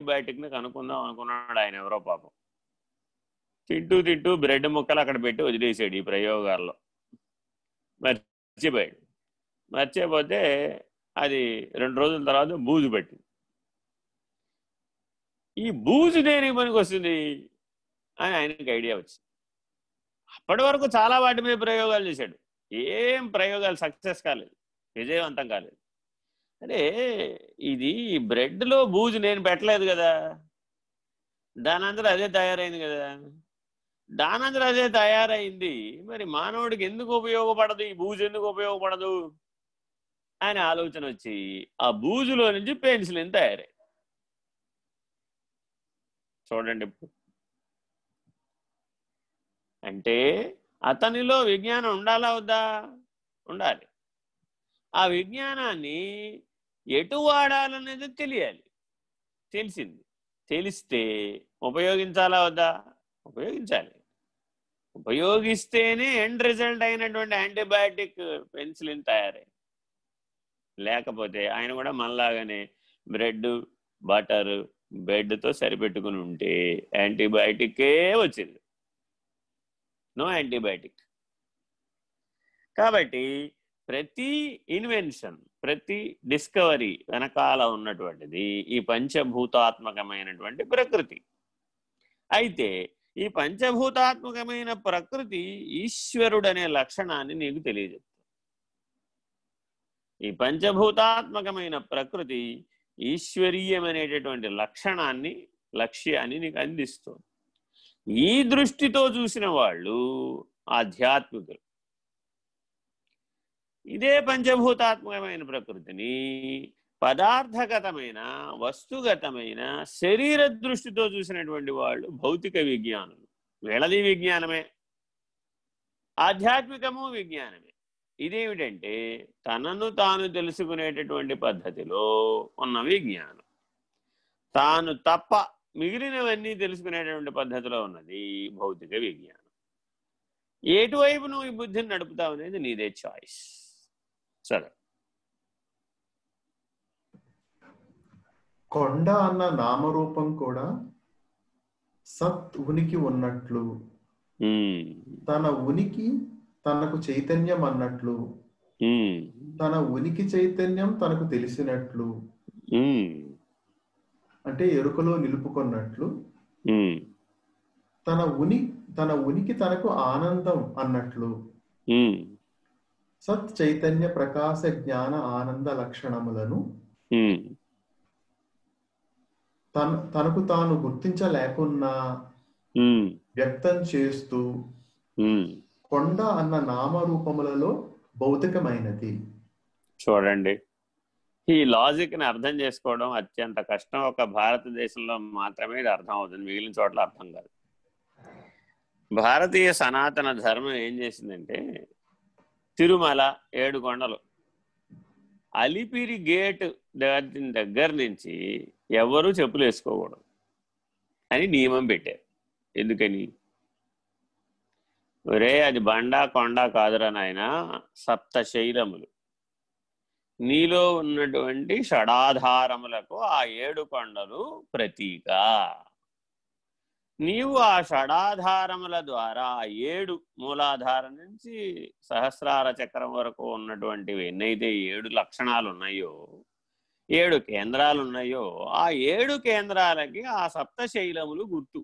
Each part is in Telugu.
యాంటీబయాటిక్ని కనుక్కుందాం అనుకున్నాడు ఆయన ఎవరో పాపం. తింటూ తింటూ బ్రెడ్ ముక్కలు అక్కడ పెట్టి వదిలేసాడు ఈ ప్రయోగాల్లో. మర్చిపోయాడు. మర్చిపోతే అది రెండు రోజుల తర్వాత బూజు పట్టింది. ఈ బూజు దేనికి పనికి వస్తుంది అని ఆయనకి ఐడియా వచ్చింది. అప్పటి వరకు చాలా వాటి మీద ప్రయోగాలు చేశాడు. ఏం ప్రయోగాలు సక్సెస్ కాలేదు. విజయవంతం కాలేదు. అరే ఇది బ్రెడ్లో బూజు నేను పెట్టలేదు కదా. దానందరూ అదే తయారైంది కదా. దానందరూ అదే తయారైంది. మరి మానవుడికి ఎందుకు ఉపయోగపడదు? ఈ బూజు ఎందుకు ఉపయోగపడదు? అని ఆలోచన వచ్చి ఆ బూజులో నుంచి పెన్సిలిన్ తయారై. చూడండి అంటే అతనిలో విజ్ఞానం ఉండాలా వద్దా? ఉండాలి. ఆ విజ్ఞానాన్ని ఎటు వాడాలనేది తెలియాలి. తెలిసింది. తెలిస్తే ఉపయోగించాలా వద్దా? ఉపయోగించాలి. ఉపయోగిస్తేనే ఎండ్ రిజల్ట్ అయినటువంటి యాంటీబయాటిక్ పెన్సిలిన్ తయారై. లేకపోతే ఆయన కూడా మనలాగానే బ్రెడ్ బటర్ బెడ్తో సరిపెట్టుకుని ఉంటే యాంటీబయాటికే వచ్చింది. No antibiotic. కాబట్టి ప్రతి ఇన్వెన్షన్ ప్రతి డిస్కవరీ వెనకాల ఉన్నటువంటిది ఈ పంచభూతాత్మకమైనటువంటి ప్రకృతి. అయితే ఈ పంచభూతాత్మకమైన ప్రకృతి ఈశ్వరుడనే లక్షణాన్ని నీకు తెలియజెప్తుంది. ఈ పంచభూతాత్మకమైన ప్రకృతి ఈశ్వరీయమనేటటువంటి లక్షణాన్ని లక్ష్యాన్ని నీకు అందిస్తుంది. ఈ దృష్టితో చూసిన వాళ్ళు ఆధ్యాత్మికులు. ఇదే పంచభూతాత్మకమైన ప్రకృతిని పదార్థగతమైన వస్తుగతమైన శరీర దృష్టితో చూసినటువంటి వాళ్ళు భౌతిక విజ్ఞానులు. వీళ్ళది విజ్ఞానమే. ఆధ్యాత్మికము విజ్ఞానమే. ఇదేమిటంటే తనను తాను తెలుసుకునేటటువంటి పద్ధతిలో ఉన్న విజ్ఞానం. తాను తప్ప మిగిలినవన్నీ తెలుసుకునేటటువంటి పద్ధతిలో ఉన్నది భౌతిక విజ్ఞానం. ఎటువైపు నువ్వు ఈ బుద్ధిని నడుపుతావు అనేది నీదే చాయిస్ సరే. కొండ అన్న నామరూపం కూడా సత్ ఉనికి ఉన్నట్లు తన ఉనికి తనకు చైతన్యం అన్నట్లు తన ఉనికి చైతన్యం తనకు తెలిసినట్లు అంటే ఎరుకలో నిలుపుకున్నట్లు తన ఉని తన ఉనికి తనకు ఆనందం అన్నట్లు సత్ చైతన్య ప్రకాశ జ్ఞాన ఆనంద లక్షణములను తన తనకు తాను గుర్తించలేకున్నా వ్యక్తం చేస్తూ. కొండ అన్న నామరూపములలో భౌతికమైనది. చూడండి. ఈ లాజిక్ని అర్థం చేసుకోవడం అత్యంత కష్టం. ఒక భారతదేశంలో మాత్రమే ఇది అర్థం అవుతుంది మిగిలిన చోట్ల అర్థం కాదు. భారతీయ సనాతన ధర్మం ఏం చేసిందంటే తిరుమల ఏడు కొండలు. అలిపిరి గేట్ దగ్గర దగ్గర నుంచి ఎవరు చెప్పులు వేసుకోకూడదు అని నియమం పెట్టారు. ఎందుకని? ఒరే అది బండా కొండ కాదురా నాయన సప్త శైలములు. నీలో ఉన్నటువంటి షడాధారములకు ఆ ఏడు కొండలు ప్రతీక. నీవు ఆ షడాధారముల ద్వారా ఆ ఏడు మూలాధార నుంచి సహస్రార చక్రం వరకు ఉన్నటువంటివి ఎన్నైతే ఏడు లక్షణాలు ఉన్నాయో ఏడు కేంద్రాలు ఉన్నాయో ఆ ఏడు కేంద్రాలకి ఆ సప్త శైలములు గుర్తు.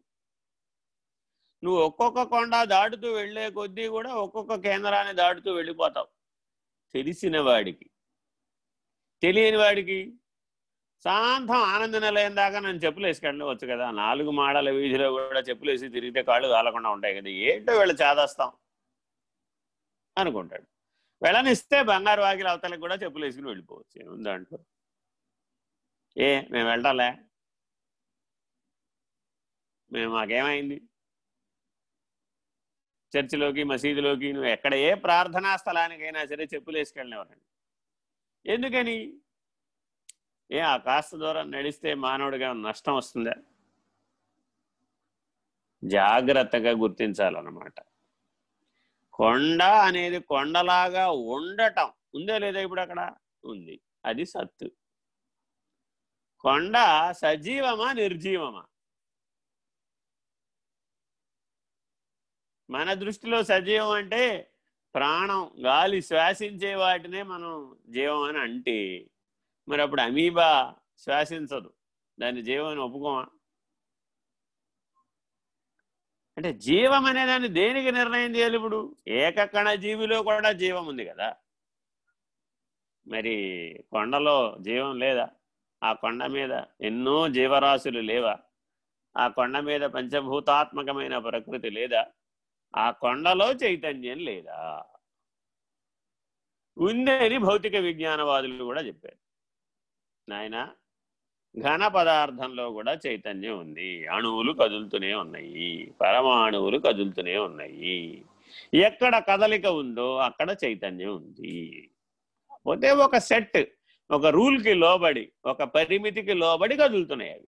నువ్వు ఒక్కొక్క కొండ దాటుతూ వెళ్ళే కొద్దీ కూడా ఒక్కొక్క కేంద్రాన్ని దాటుతూ వెళ్ళిపోతావు. తెలిసిన వాడికి. తెలియని వాడికి శాంతం ఆనంద నిలయం దాకా నన్ను చెప్పులు వేసుకెళ్ళవచ్చు కదా. నాలుగు మాడల వీధిలో కూడా చెప్పులు వేసి తిరిగితే కాళ్ళు కాలకుండా ఉంటాయి కదా. ఏంటో వీళ్ళు చేదస్తాం అనుకుంటాడు. వెళ్ళనిస్తే బంగారు వాకిలి అవతలకి కూడా చెప్పులు వేసుకుని వెళ్ళిపోవచ్చు. ఏముంది దాంట్లో? ఏ మేము వెళ్ళాలే మేము మాకేమైంది? చర్చిలోకి మసీదులోకి నువ్వు ఎక్కడ ఏ ప్రార్థనా స్థలానికైనా సరే చెప్పులు వేసుకెళ్ళినవారండి ఎందుకని? ఏ ఆ కాస్త దూరం నడిస్తే మానవుడిగా నష్టం వస్తుందా? జాగ్రత్తగా గుర్తించాలన్నమాట. కొండ అనేది కొండలాగా ఉండటం. ఉందే లేదా ఇప్పుడు అక్కడ? ఉంది. అది సత్తు. కొండ సజీవమా నిర్జీవమా? మన దృష్టిలో సజీవం అంటే ప్రాణం. గాలి శ్వాసించే వాటినే మనం జీవం అని అంటే మరి అప్పుడు అమీబా శ్వాసించదు. దాన్ని జీవం ఒప్పుకోమా? అంటే జీవం అనే దాన్ని దేనికి నిర్ణయం చేయాలి ఇప్పుడు? ఏకకణ జీవిలో కూడా జీవం ఉంది కదా. మరి కొండలో జీవం లేదా? ఆ కొండ మీద ఎన్నో జీవరాశులు లేవా? ఆ కొండ మీద పంచభూతాత్మకమైన ప్రకృతి లేదా? ఆ కొండలో చైతన్యం లేదా? ఉందని భౌతిక విజ్ఞానవాదులు కూడా చెప్పారు. నాయన ఘన పదార్థంలో కూడా చైతన్యం ఉంది. అణువులు కదులుతూనే ఉన్నాయి. పరమాణువులు కదులుతూనే ఉన్నాయి. ఎక్కడ కదలిక ఉందో అక్కడ చైతన్యం ఉంది. పోతే ఒక సెట్ ఒక రూల్కి లోబడి ఒక పరిమితికి లోబడి కదులుతున్నాయి అవి.